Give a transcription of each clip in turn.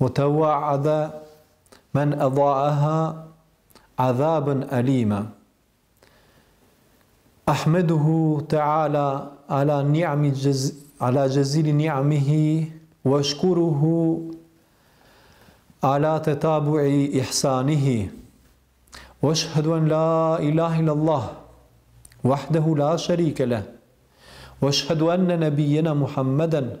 وتوعد من أضاعها عذابا أليما أحمده تعالى على نعم جز على جزيل نعمه واشكره على تتابع إحسانه واشهد أن لا إله إلا الله وحده لا شريك له واشهد أن نبينا محمدا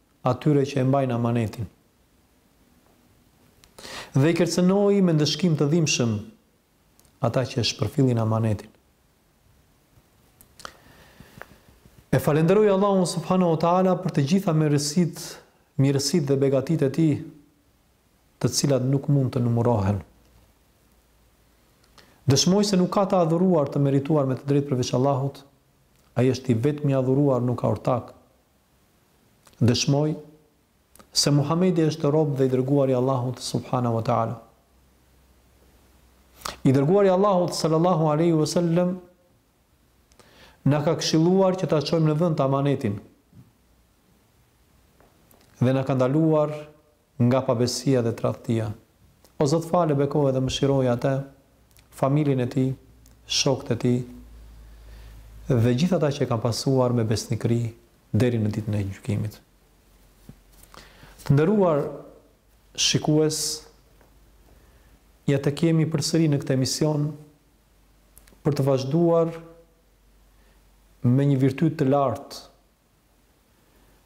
atyre që e mbajnë amanetin. Dhe i kërcënoi me ndëshkim të dhimbshëm ata që e shpërfillin amanetin. E falenderoj Allahun subhanahu wa taala për të gjitha mirësitë, mirësitë dhe begatitë e tij, të cilat nuk mund të numërohen. Dëshmoj se nuk ka të adhuruar të merituar me të drejtë përveç Allahut. Ai është i vetmi i adhuruar, nuk ka ortak. Dëshmoj se Muhamedi është rob dhe i dërguar i Allahut subhanahu wa taala. I dërguari i Allahut sallallahu alaihi wasallam na ka këshilluar që ta çojmë në vend amanetin dhe na ka ndaluar Nga pabesia dhe tradhtia. O Zot fale, bekoje dhe mëshiroje atë, familjen e tij, shokët e tij dhe gjithë ata që e kanë pasuar me besnikëri deri në ditën e gjykimit. Të nderuar shikues, ja të kemi përsëri në këtë emision për të vazhduar me një virtyt të lartë,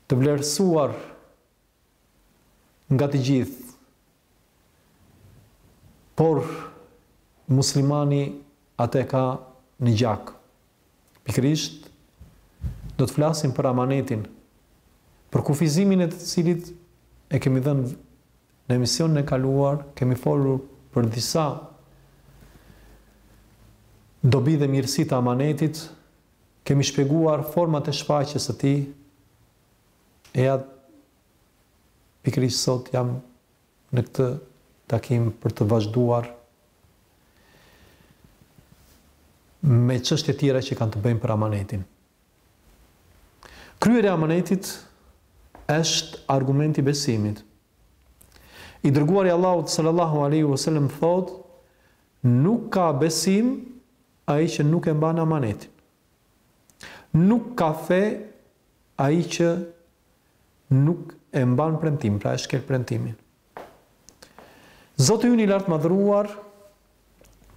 të vlerësuar nga të gjithë, por muslimani atë e ka në gjak. Pikërisht, do të flasim për amanetin, përkufizimin e të cilit e kemi dhënë në emisionin e kaluar, kemi folur për disa dobi dhe mirësi të amanetit, kemi shpjeguar format e shfaqjes së tij, E ja, pikërisht sot jam në këtë takim për të vazhduar me çështje tjera që kanë të bëjnë për amanetin. Kryerja e amanetit është argument i besimit. I dërguari i Allahut sallallahu alaihi wasallam thotë, nuk ka besim ai që nuk e mban amanetin. Nuk ka fe ai që nuk e mban premtimin, pra e shkel premtimin. Zoti ynë i Lartmadhëruar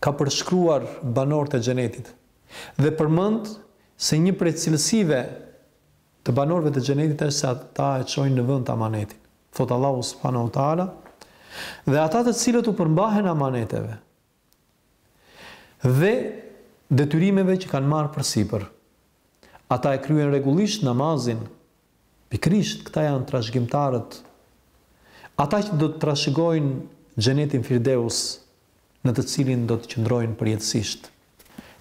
ka përshkruar banorët e Xhenetit dhe përmend se një prej cilësive të banorëve të Xhenetit është se ata e çojnë në vend amanetin. Thotë Allahu subhanahu wa taala, dhe ata të cilët u përmbahen amaneteve, dhe detyrimeve që kanë marrë përsipër. Ata e kryejnë rregullisht namazin, pikërisht këta janë trashëgimtarët, ata që do të trashëgojnë Xhenetin Firdeus, në të cilin do të qëndrojnë përjetësisht.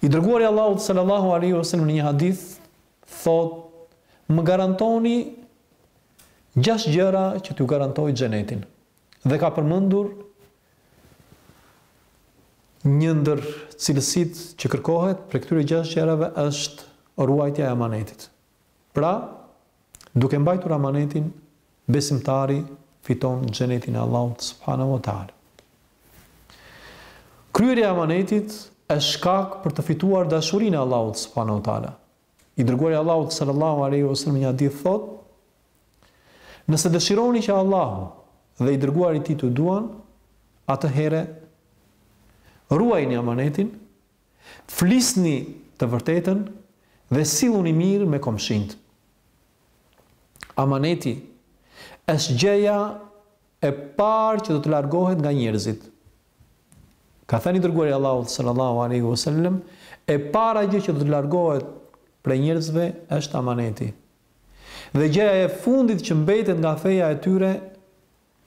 I dërguari i Allahut sallallahu alaihi wasallam në një hadith thotë: "Më garantoni gjashtë gjëra që t'ju garantoj xhenetin." Dhe ka përmendur një ndër cilësitë që kërkohet prej këtyre gjashtë gjërave është ruajtja e amanetit. Pra, duke mbajtur amanetin, besimtari fiton xhenetin e Allahut subhanahu wa taala. Kryerja e amanetit është shkak për të fituar dashurinë e Allahut subhanahu wa taala. I dërguari i Allahut sallallahu alaihi wasallam në një hadith thotë: Nëse dëshironi që Allahu dhe i dërguari i tij t'ju duan, atëherë ruajini amanetin, flisni të vërtetën dhe silluni mirë me komshinjtë. Amaneti është gjëja e parë që do të largohet nga njerëzit. Ka thënë i dërguari i Allahut sallallahu alaihi wasallam, e para gjë që do të largohet prej njerëzve është amaneti. Dhe gjëja e fundit që mbetet nga feja e tyre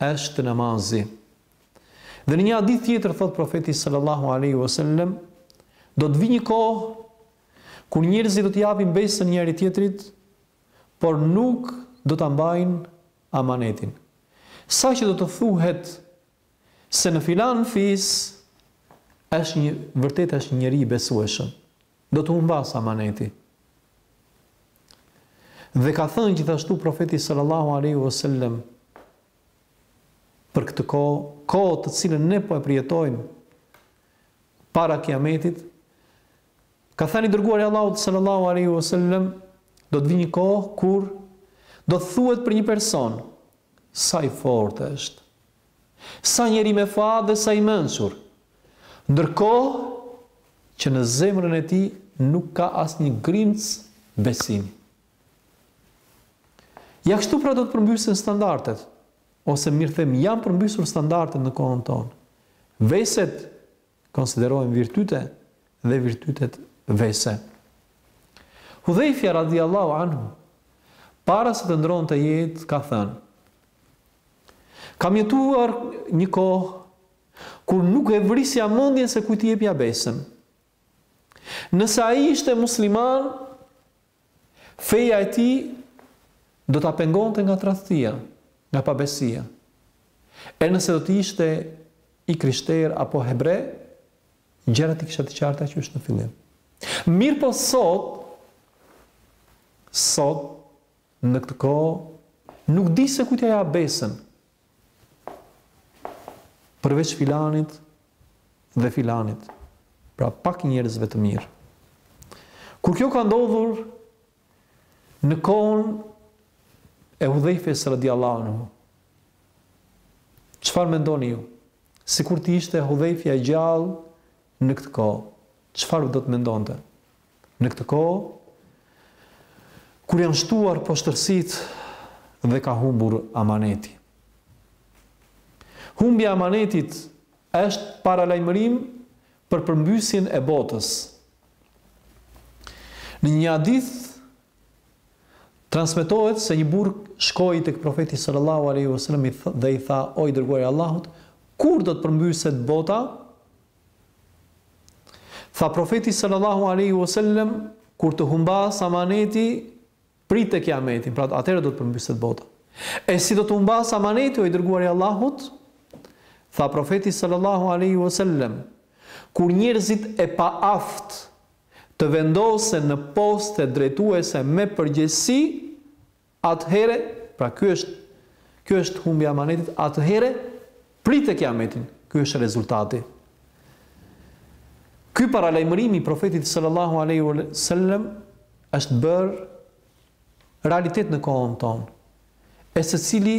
është namazi. Dhe në një hadith tjetër thotë profeti sallallahu alaihi wasallam, do të vijë një kohë kur njerëzit do të japin besën njëri-tjetrit, por nuk do ta mbajnë amanetin. Saqë do të thuhet se në filan fis është një vërtet është një njeri i besueshëm, do të humbasë amaneti. Dhe ka thënë gjithashtu profeti sallallahu alaihi wasallam për këtë kohë, kohë të cilën ne po e përjetojmë para kiametit, Ka thënë i dërguari i Allahut sallallahu alaihi wasallam, Do të vijë një kohë kur do të thuhet për një person, sa i fortë është, sa njeri me fat dhe sa i mençur, ndërkohë që në zemrën e tij nuk ka asnjë grimcë besimi. Ja kështu pra do të përmbysen standardet, ose mirë them, janë përmbysur standardet në kohën tonë. Veset konsiderohen virtyte dhe virtytet vese. Hudhejfja radijallahu anhu, para se të ndërronte jetë, ka thënë, Kam jetuar një kohë kur nuk e vrisja mendjen se kujt i jepja besën. Nëse ai ishte musliman, Feja e tij do ta pengonte nga tradhtia, nga pabesia. E nëse do të ishte i krishterë apo hebre, gjërat i kishte të qarta qysh në fillim. Mirëpo sot sot në këtë kohë nuk di se kujt t'ia jap besën, Përveç filanit dhe filanit, pra pak njerëzve të mirë. Kur kjo ka ndodhur në kohën e Hudhejfes radiallahu anhu, çfarë mendoni ju? Sikur të ishte Hudhejfja gjallë në këtë kohë, çfarë do të mendonte? Në këtë kohë, kur janë shtuar poshtërsitë dhe ka humbur amaneti. Humbja e amanetit është paralajmërim për përmbysjen e botës. Në një hadith Transmetohet se një burrë shkoi tek Profeti sallallahu alejhi ve sellem dhe i tha, O i Dërguari i Allahut, kur do të përmbyset bota? Tha Profeti sallallahu alejhi ve sellem, Kur të humbasë amaneti, prite Kiametin, pra atëherë do të përmbyset bota. E si do të humbasë amaneti o i Dërguari i Allahut? Tha Profeti sallallahu alejhi ve sellem, Kur njerëzit e paaftë të vendosen në poste drejtuese me përgjegjësi, atëherë, pra ky është kjo është humbja e amanetit, atëherë prite Kiametin. Ky është rezultati. Ky paralajmërim i Profetit sallallahu alaihi wasallam është bërë realitet në kohën tonë. E secili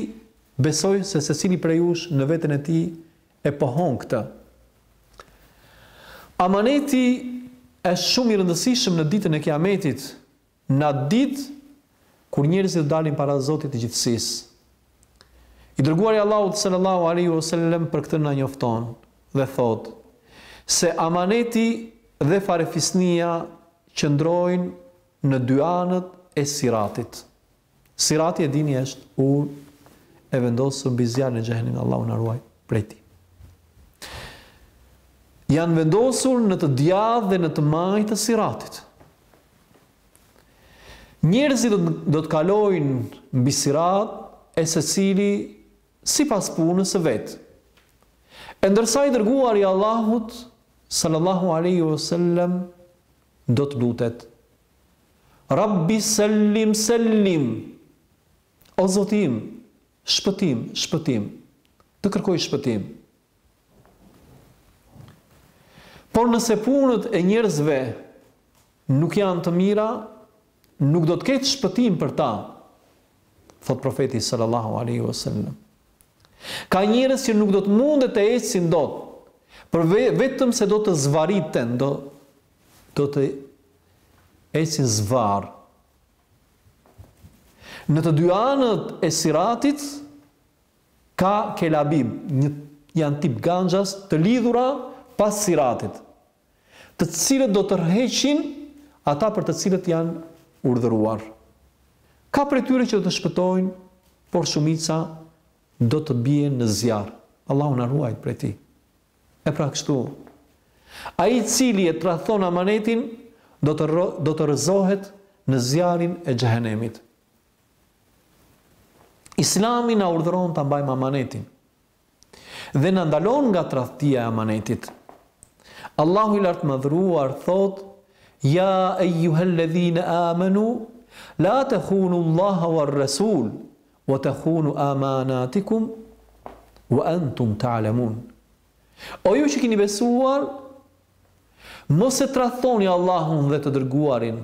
besoj se secili prej jush në veten e tij e pohon këtë. Amaneti është shumë i rëndësishëm në ditën e Kiametit, në atë ditë kur njerëzit do dalin para Zotit të gjithësisë. I dërguari i Allahut sallallahu alaihi wasallam për këtë na njofton dhe thotë se amaneti dhe farefisnia qëndrojnë në dy anët e siratit. Sirati e dini është urë e vendosur mbi zjarrin e xhehenimit Allahu na ruajt prej tij. Janë vendosur në të djathtë dhe në të majtë të siratit. Njerëzit do të, do të kalojnë mbi sirat e secili sipas punës së vet. E ndërsa i dërguari i Allahut, sallallahu alejhi ve sellem, do të lutet Rabbi sellim sellim O Zoti im, shpëtim, shpëtim. Të kërkoj shpëtim. Por nëse punët e njerëzve nuk janë të mira, nuk do të ketë shpëtim për ta, thot profeti sallallahu alaihi wasallam. Ka njerëz që nuk do të munden të ecin dot, por vetëm se do të zvariten, do do të ecin zvarrë në të dy anët e siratit ka kelalib janë tip ganxhas të lidhura pas siratit të cilët do tërheqin ata për të cilët janë urdhëruar ka prej tyre që do të shpëtojnë por shumica do të bien në zjarr Allahu na ruajt prej tij E pra kështu, ai i cili e tradhton amanetin, do të do të rrëzohet në zjarrin e xhehenemit. Islami na urdhëron ta mbajmë amanetin dhe na ndalon nga tradhtia e amanetit. Allahu i lartmadhëruar thot: "Ja ayyuhalladhina amanu la takhunu Allaha war-rasul Wa takhunu amanatikum wa antum ta'lamun O ju që kini besuar, mos e tradhtoni Allahun dhe të dërguarin,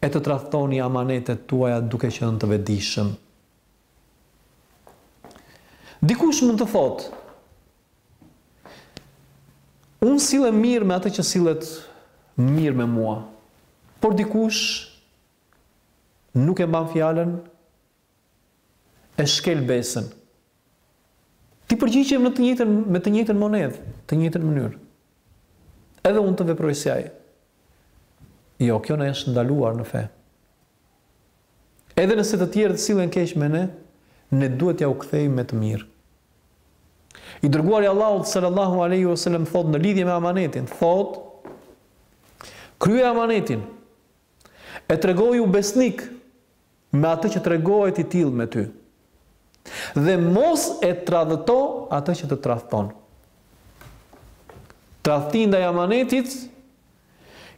e të tradhtoni amanetet tuaja duke qenë të vetëdijshëm. Dikush mund të thotë, unë sillem mirë me atë që sillet mirë me mua, por dikush nuk e mban fjalën e shkel besën. T'i përgjigjem në të njëjtën me të njëjtën monedhë, të njëjtën mënyrë. Edhe unë të veproj si ai. Jo, kjo na është ndaluar në fe. Edhe nëse të tjerët sillen keq me ne, ne duhet t'jua kthejmë me të mirë. I dërguari i Allahut sallallahu alaihi wasallam thot në lidhje me amanetin, thot kryeje amanetin, E tregohu besnik me atë që tregohet i tillë me ty. Dhe mos e tradhëto atë që të tradhton. Tradhtinë ndaj amanetit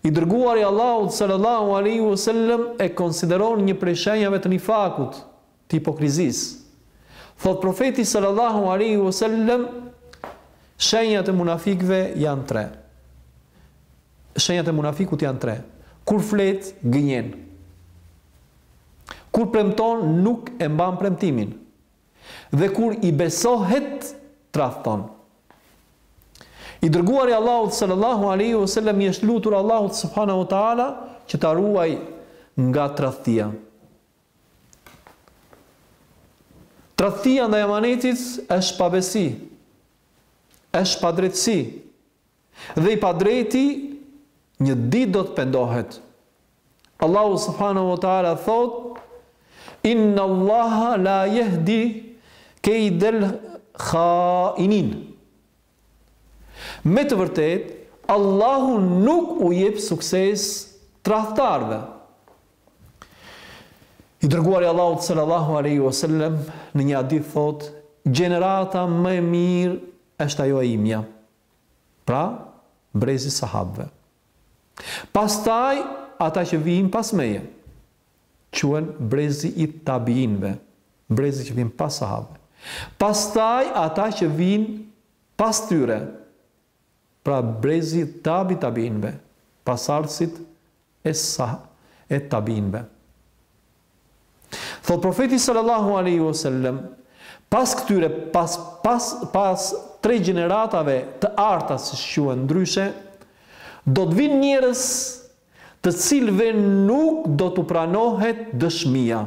i dërguari i Allahut sallallahu alaihi wasallam e konsideron një prej shenjave të nifakut. të hipokrizisë. Thotë Profeti sallallahu alejhi ve sellem, Shenjat e munafikëve janë tre. Shenjat e munafikut janë tre. Kur flet, gënjen. Kur premton, nuk e mban premtimin. Dhe kur i besohet, tradhton. I dërguari i Allahut sallallahu alaihi wasallam i është lutur Allahut subhanahu wa taala që ta ruajë nga tradhtia. Tradhtia ndaj amanetit është pabesi, është padrejtësi. Dhe i padrejti një ditë do të pendohet. Allahu subhanahu wa taala thotë: Inna Allaha la yahdi kaydal khainin. Me të vërtetë, Allahu nuk u jep sukses tradhtarëve. I dërguari i Allahut sallallahu alaihi wasallam në një hadith thotë, gjenerata më e mirë është ajo e imja. Pra, brezi i sahabëve. Pastaj ata që vijnë pas meje. quhen brezi i tabiinëve, brezi që vjen pas sahabëve. Pastaj ata që vijnë pas tyre, pra brezi i tabi tabiinëve, pasardhësit e sah e tabiinëve. Thotë profeti sallallahu alaihi wasallam, pas këtyre pas pas pas tre gjeneratave të arta siç quhen ndryshe, do të vijnë njerëz të cilëve nuk do t'u pranohet dëshmia.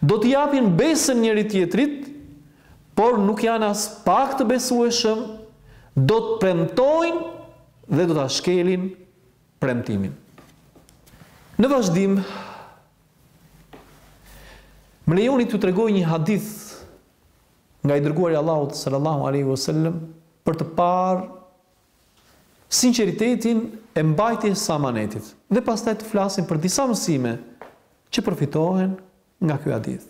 Do t'i japin besën njëri-tjetrit, por nuk janë aspak të besueshëm, do të premtojnë dhe do ta shkelin premtimin. Në vazhdim, më lejoni t'ju tregoj një hadith nga i dërguari i Allahut sallallahu alaihi wasallam për të parë sinqeritetin e mbajtjes së amanetit dhe pastaj të flasim për disa mësime që përfitohen nga ky hadith.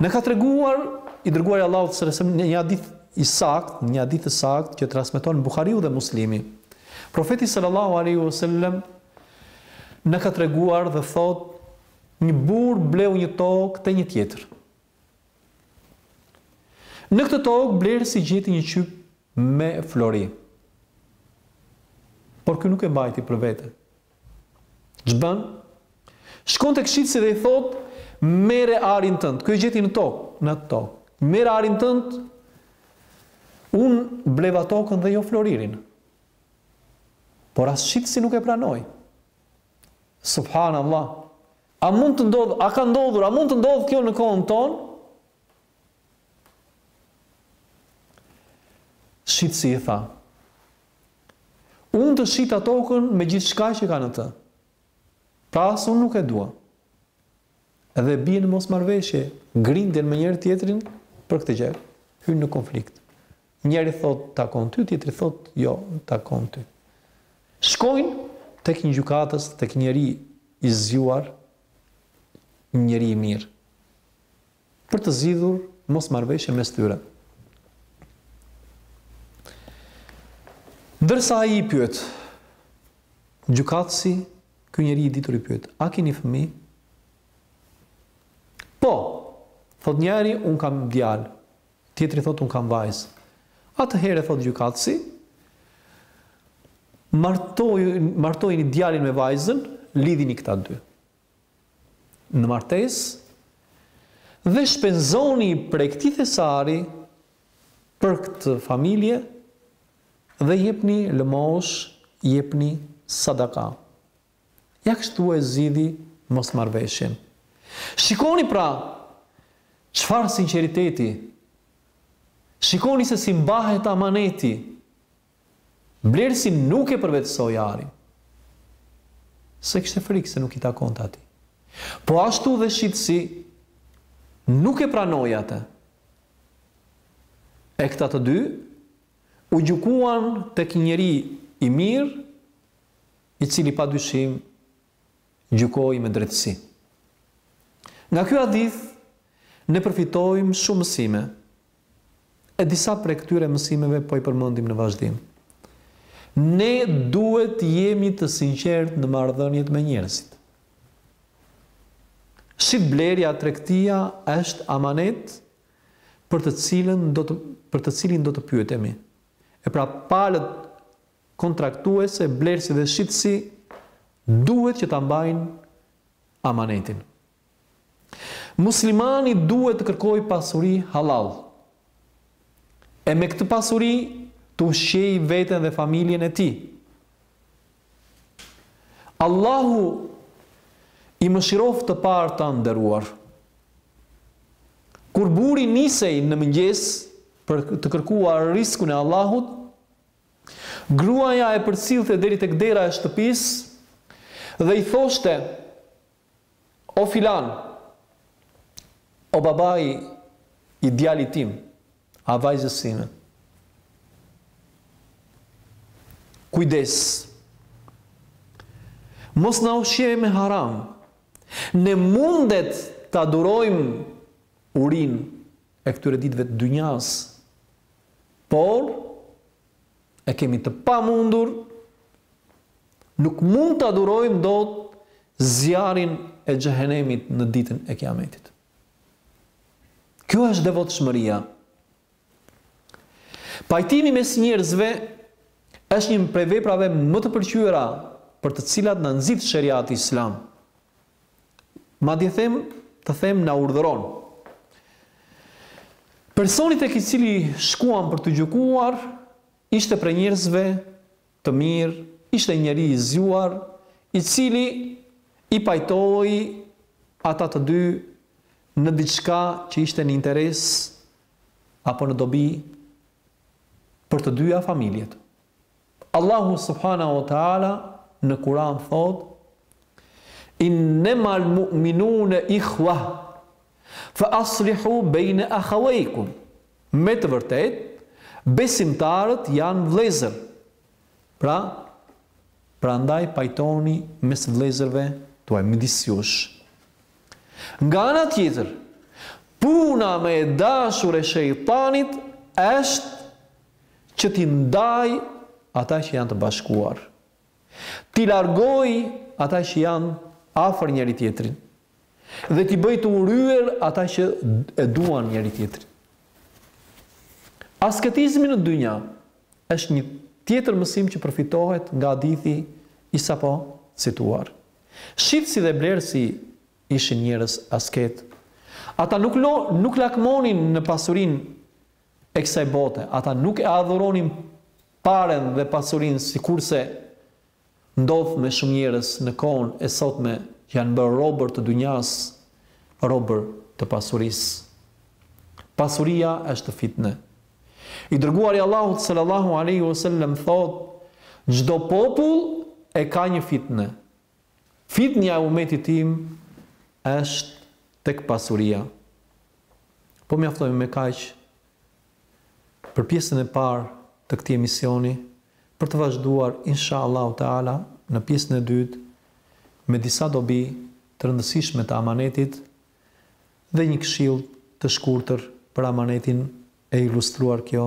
Na ka treguar i dërguari i Allahut sallallahu alajhi wasallam një hadith i saktë, një hadith të saktë që e transmeton Buhariu dhe Muslimi. Profeti sallallahu alaihi wasallam na ka treguar dhe thotë një burrë bleu një tokë te një tjetër. Në këtë tokë blerësi gjeti një qyp me flori. Por ky nuk e mbajti për vete. Ç'bën? Shkon tek shitësi dhe i thotë, "Merre arin tënd." Ky e gjeti në tokë, në atë tokë. "Merre arin tënd, unë bleva tokën dhe jo floririn." Por as shitësi nuk e pranoi. Subhanallah. A mund të ndodhë, a ka ndodhur, a mund të ndodhë kjo në kohën tonë? Shitësi i tha, Unë të shita tokën me gjithçka që ka në të. Pra as unë nuk e dua. Dhe bien në mosmarrëveshje, grinden me njëri-tjetrin për këtë gjë. Hyjnë në konflikt. Njëri thotë të takon ty, tjetri thotë jo, të takon ty. Shkojnë tek një gjykatës, tek një njeri i zgjuar, njeri i mirë. për të zgjidhur mosmarrëveshjen mes tyre. Ndërsa ai i pyet, gjykatësi, ky njeri i ditur i pyet, a keni fëmijë? Po, thotë njëri, unë kam djalë, tjetri thotë, unë kam vajzë. Atëherë, thotë gjykatësi, martojeni, martojeni djalin me vajzën, lidhini këta dy. në martesë dhe shpenzoni prej këtij thesari për këtë familje dhe jepni lëmoshë, jepni sadaka. Ja kështu e zgjidhi mosmarrëveshjen. Shikoni pra çfarë sinqeriteti! Shikoni se si mbahet amaneti Blerësi nuk e përvetësoi arin. Se kishte frikë se nuk i takonte atij. Po ashtu dhe shitësi nuk e pranoi atë. E këta të dy u gjykuan tek një njeri i mirë, i cili pa dyshim gjykoi me drejtësi. Nga ky hadith ne përfitojmë shumë mësime. E disa prej këtyre mësimeve po i përmendim në vazhdim. Ne duhet të jemi të sinqertë në marrëdhëniet me njerëzit. Shitblerja, tregtia është amanet për të cilën do të për të cilin do të pyetemi. E pra palët kontraktuese, blerësi dhe shitësi duhet që ta mbajnë amanetin. Muslimani duhet të kërkojë pasuri hallall, e me këtë pasuri të ushqejë veten dhe familjen e tij. Allahu i mëshiroftë të parët tanë të nderuar. Kur burri nisej në mëngjes për të kërkuar riskun e Allahut, gruaja e përcillte deri tek dera e shtëpisë dhe i thoshte: O filan, o babai i djalit tim, a vajzës sime. Kujdes. Mos na ushqe me haram. Ne mundet ta durojmë urinë e këtyre ditëve të dynjasë. Por e kemi të pamundur, nuk mund ta durojmë dot zjarrin e xhehenemit në ditën e Kiametit. Kjo është devotshmëria. Pajtimi mes njerëzve është një prej veprave më të pëlqyera për të cilat na nxit sheriati islam. Madje them, të them na urdhëron. Personi tek i cili shkuan për t'u gjykuar ishte prej njerëzve të mirë, ishte njeri i zgjuar, i cili i pajtoi ata të dy në diçka që ishte në interes apo në dobi për të dyja familjet. Allahu subhanahu wa ta'ala në Kur'an thotë, Innemal mu'minune ikhwah, fa aslihu bejne akhawejkum. Me të vërtetë, besimtarët janë vëllezër. Pra, prandaj pajtoni mes vëllezërve tuaj, midis jush. Nga ana tjetër, puna më e dashur e shejtanit është që t'i ndajë ata që janë të bashkuar, t'i largojë ata që janë afër njëri-tjetrit dhe t'i bëjë të urryer ata që e duan njëri-tjetrin. Asketizmi në dynja është një tjetër mësim që përfitohet nga hadithi i sapo cituar. Shitësi dhe blerësi ishin njerëz asketë. Ata nuk nuk lakmonin në pasurinë e kësaj bote, ata nuk e adhuronin paren dhe pasurinë sikurse ndodh me shumë njerëz në kohën e sotme që janë bërë robër të dynjasë, robër të pasurisë. Pasuria është fitne. I dërguari i Allahut sallallahu alejhi wasallam thotë, Çdo popull e ka një fitne. Fitnja e umetit tim është tek pasuria. Po mjaftojmë me kaq për pjesën e parë të këtij emisioni, për të vazhduar insha Allahu Teala në pjesën e dytë me disa dobi të rëndësishme të amanetit dhe një këshillë të shkurtër për amanetin e ilustruar kjo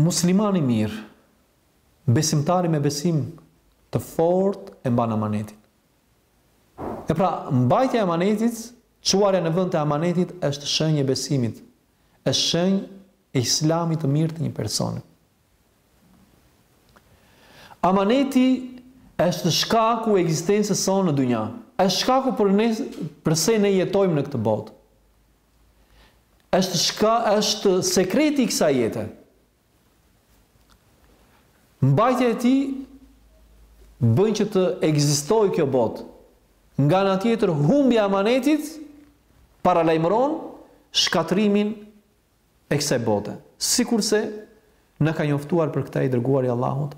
Muslimani i mirë, besimtari me besim të fortë e mban amanetin. E pra, mbajtja e amanetit, çuarja në vend të amanetit është shenjë e besimit, është shenjë e islamit të mirë të një personi. Amaneti është shkaku i ekzistencës sonë në dunja. Është shkaku për ne përse ne jetojmë në këtë botë. Është shka është sekreti i kësaj jete. Mbajtja e tij bën që të ekzistojë kjo botë. Nga ana tjetër humbja e amanetit paralajmëron shkatërrimin e kësaj bote. Sikurse na ka njoftuar për këtë i dërguari i Allahut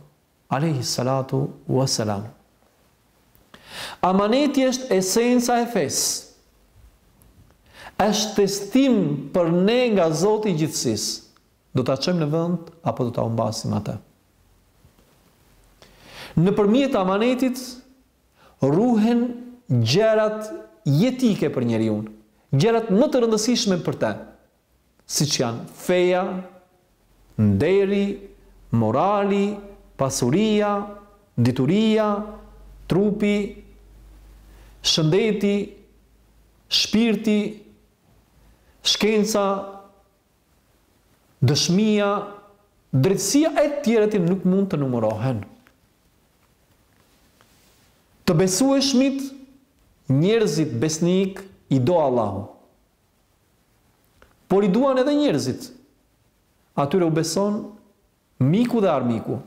Alejhi salatu ue selam. Amaneti është esenca e fesë. Është testim për ne nga Zoti i gjithësisë. Do ta çojmë në vend apo do ta humbasim atë? Nëpërmjet amanetit ruhen gjërat jetike për njeriun, gjërat më të rëndësishme për të. siç janë feja, nderi, morali, pasuria, dituria, trupi, shëndeti, shpirti, shkenca, dëshmia, drejtësia e tjera që nuk mund të numërohen. Të besueshmit, njerëzit besnikë i do Allahu. Por i duan edhe njerëzit. Atyre u beson miku dhe armiku.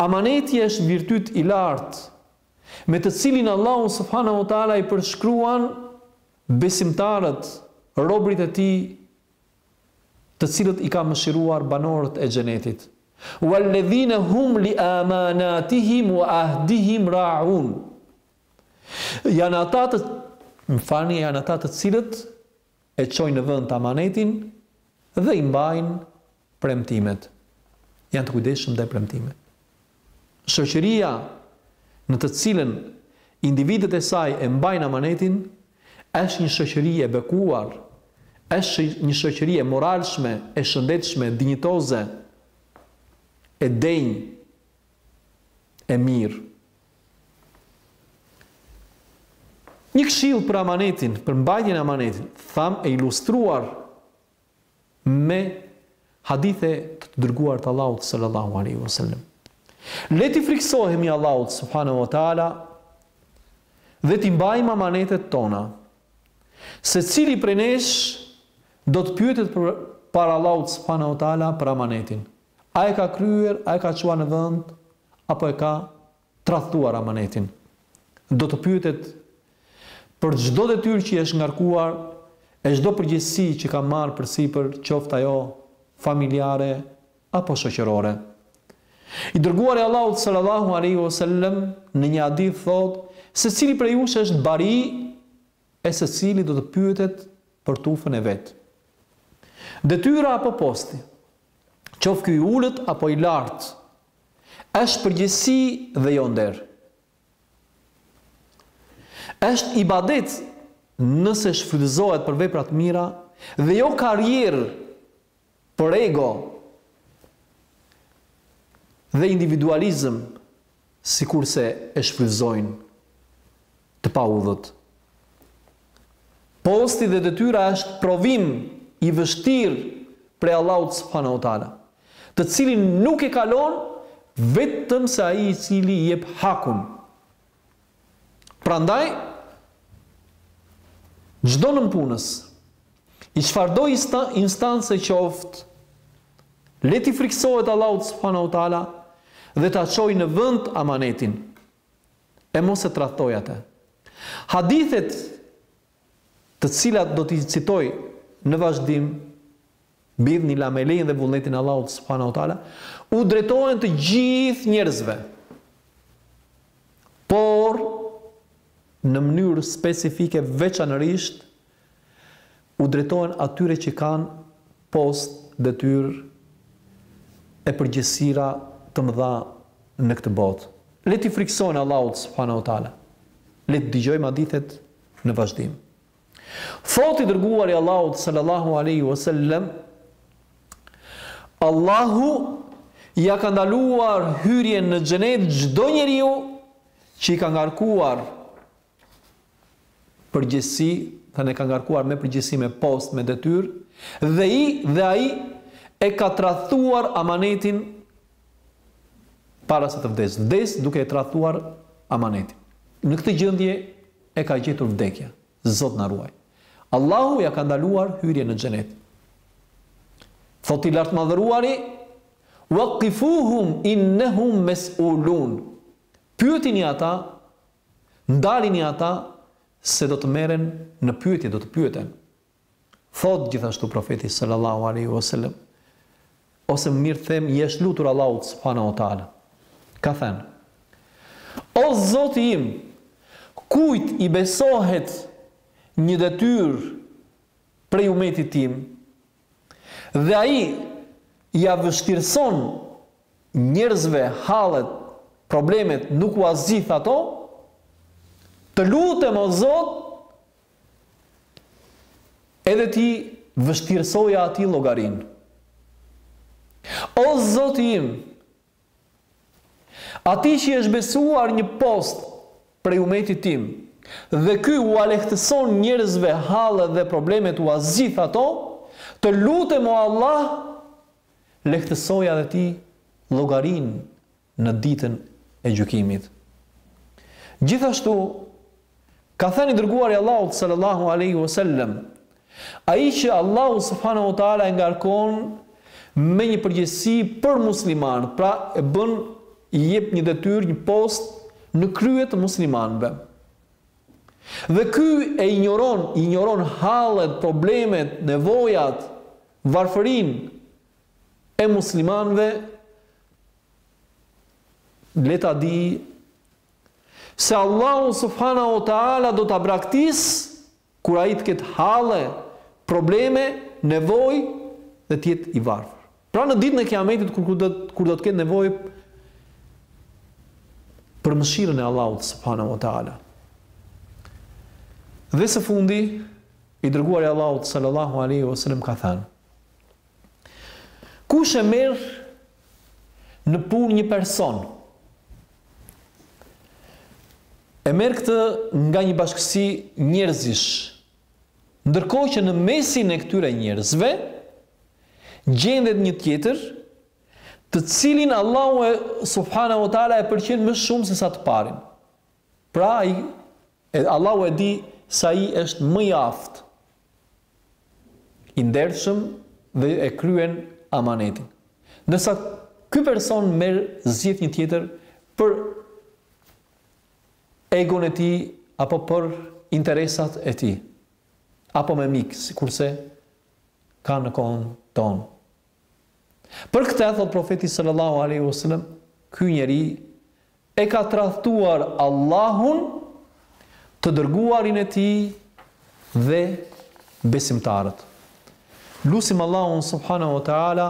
Amaneti është virtyt i lartë, me të cilin Allahu subhanahu wa taala i përshkruan besimtarët, robërit e tij, të cilët i ka mëshiruar banorët e xhenetit. Walladhina hum li amanatihim wa ahdihim ra'un. Janë ata të më falni janë ata të cilët e çojnë në vend amanetin dhe i mbajnë premtimet. Janë të kujdesshëm ndaj premtimeve. Shoqëria në të cilën individët e saj e mbajnë amanetin është një shoqëri e bekuar, është një shoqëri e moralshme, e shëndetshme, dinjitoze, e denjë, e mirë. Një këshillë për amanetin, për mbajtjen e amanetit, thamë e ilustruar me hadithe të të dërguar të Allahut sallallahu alaihi wasallam. Le t'i friksohemi Allahut subhanahu wa taala dhe t'i mbajmë amanetet tona. Secili prej nesh do të pyetet përpara Allahut subhanahu wa taala për amanetin. A e ka kryer, a e ka çuar në vend, apo e ka tradhtuar amanetin. Do të pyetet për çdo detyrë që i është ngarkuar e çdo përgjegjësi që ka marrë përsipër qoftë ajo familjare apo shoqërore. I dërguari i Allahut sallallahu alejhi o sellem në një hadith thotë, secili prej jush është bari e secili do të pyetet për tufën e vet. Detyra apo posti, qoftë ky i ulët apo i lartë, është përgjegjësi dhe jo nder. Është ibadet nëse shfrytëzohet për vepra të mira dhe jo karrierë Për ego dhe individualizëm sikurse e shfrytëzojnë të paudhët. Posti dhe detyra është provim i vështirë prej Allahut subhanahu wa taala, të cilin nuk e kalon vetëm se ai i cili i jep hakun. Prandaj, çdo nëpunës, i çfarëdo instance qoftë, le t'i frikësohet Allahut subhanahu wa taala dhe ta çojë në vend amanetin e mos e tradhtojë atë. Hadithet të cilat do t'i citoj në vazhdim, bi'idhnillah me lejen dhe vullnetin e Allahut subhanahu wa taala, u drejtohen të gjithë njerëzve, por në mënyrë specifike veçanërisht u drejtohen atyre që kanë post, detyrë e përgjegjësira të mëdha në këtë botë. Le t'i frikësohen Allahut subhanahu wa taala. Le t'i dëgjojmë hadithet Në vazhdim. Thotë i dërguari i Allahut sallallahu alaihi wasallam Allahu ia ka ndaluar hyrjen në xhenet çdo njeriu që i ka ngarkuar përgjegjësi, domethënë e ka ngarkuar me përgjegjësi me post, me detyrë, dhe i dhe ai e ka tradhtuar amanetin Para se të vdesë, vdes duke e tradhtuar amanetin. Në këtë gjendje e ka gjetur vdekja. Zot na ruaj. Allahu ia ka ndaluar hyrjen në Xhenet. Thotë i lartmadhëruari, Waqifuhum innahum mas'ulun. Pyetini ata, ndalini ata se do të merren në pyetje, do të pyeten. Thotë gjithashtu Profeti sallallahu alejhi ue selem, Ose më mirë them, i është lutur Allahut subhanahu ue teala. Ka thënë, O Zoti im, kujt i besohet një detyrë prej umetit tim, dhe ai ia vështirëson njerëzve hallet, problemet, nuk ua zgjidh ato, të lutem o Zot, Edhe ti vështirësoja atij llogarinë. O Zoti im, atij që i është besuar një post prej umetit tim, dhe ky ua lehtëson njerëzve hallet dhe problemet ua zgjidh ato, të lutem o Allah, lehtësoja edhe ti llogarinë në ditën e gjykimit. Gjithashtu ka thënë i dërguari i Allahut sallallahu alaihi wasallam, ai që Allahu subhanahu wa taala e ngarkon me një përgjegjësi për muslimanët, pra e bën i jep një detyrë, një post në krye të muslimanëve. Dhe ky e injoron, injoron hallet, problemet, nevojat, varfërinë e muslimanëve le ta dijë se Allahu subhanahu wa taala do ta braktisë kur ai të ketë halle, probleme, nevojë dhe të jetë i varfër. Pra në ditën e Kiametit kur do kur do të ketë nevojë për mëshirën e Allahut subhanahu wa taala. Dhe së fundi i dërguari i Allahut sallallahu alaihi wasallam ka thënë Kush e merr në punë një person, e merr këtë nga një bashkësi njerëzish. Ndërkohë që në mesin e këtyre njerëzve gjendet një tjetër, të cilin Allahu subhanahu wa taala e pëlqen më shumë sesa të parin. Pra ai, e Allahu e di se ai është më i aftë, i ndershëm dhe e kryen amanetin. Ndërsa ky person merr zgjedh një tjetër për egon e tij apo për interesat e tij apo me mik, sikurse ka në kohën tonë. Për këtë thotë profeti sallallahu alaihi wasallam, ky njeri E ka tradhtuar Allahun, të Dërguarin e Tij dhe besimtarët. Lusim Allahun subhanahu wa taala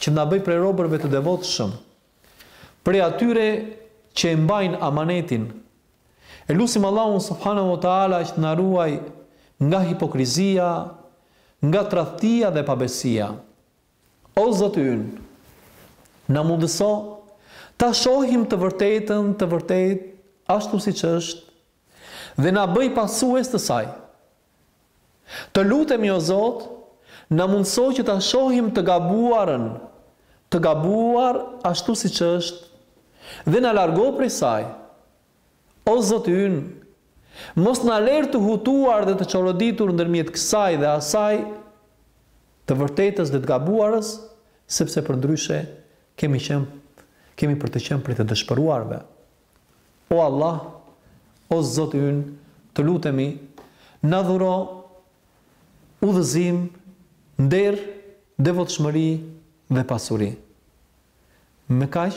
që të na bëjë prej robërve të devotshëm, prej atyre që e mbajnë amanetin. E lusim Allahun subhanahu wa taala që të na ruajë nga hipokrizia, nga tradhtia dhe pabesia. O Zoti ynë, na mundëso ta shohim të vërtetën të vërtetë ashtu siç është dhe na bëj pasues të saj. Të lutemi o Zot, na mundëso që ta shohim të gabuarën të gabuar ashtu siç është dhe na largo prej saj. O Zoti ynë, mos na lerë të hutuar dhe të çoroditur ndërmjet kësaj dhe asaj, të vërtetës dhe të gabuarës, sepse përndryshe kemi qenë, kemi për të qenë prej të dëshpëruarve. O Allah, o Zoti ynë, të lutemi, na dhuro udhëzim, nder, devotshmëri dhe pasuri. Me kaq